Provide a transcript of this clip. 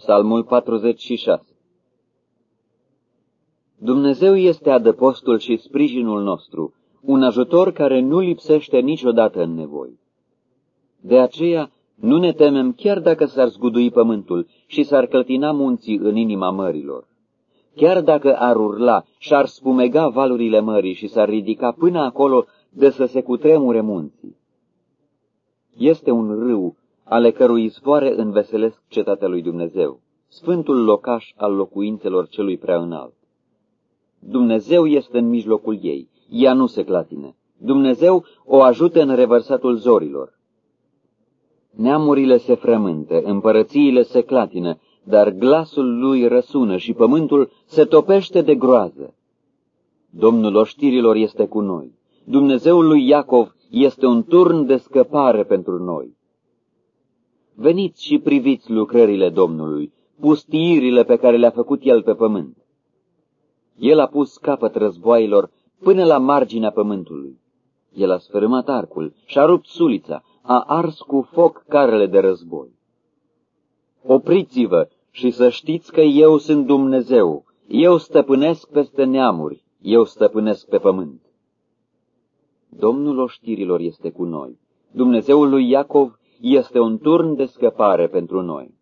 Psalmul 46 Dumnezeu este adăpostul și sprijinul nostru, un ajutor care nu lipsește niciodată în nevoi. De aceea nu ne temem chiar dacă s-ar zgudui pământul și s-ar clătina munții în inima mărilor. Chiar dacă ar urla și-ar spumega valurile mării și s-ar ridica până acolo de să se cutremure munții. Este un râu ale cărui izvoare înveselesc cetatea lui Dumnezeu, sfântul locaș al locuințelor celui prea înalt. Dumnezeu este în mijlocul ei, ea nu se clatine. Dumnezeu o ajută în revărsatul zorilor. Neamurile se frământă, împărățiile se clatină, dar glasul lui răsună și pământul se topește de groază. Domnul oștirilor este cu noi. Dumnezeul lui Iacov este un turn de scăpare pentru noi. Veniți și priviți lucrările Domnului, pustiirile pe care le-a făcut El pe pământ. El a pus capăt războaielor până la marginea pământului. El a sfărâmat arcul și-a rupt sulița, a ars cu foc carele de război. Opriți-vă și să știți că eu sunt Dumnezeu, eu stăpânesc peste neamuri, eu stăpânesc pe pământ. Domnul oștirilor este cu noi, Dumnezeul lui Iacov este un turn de scăpare pentru noi.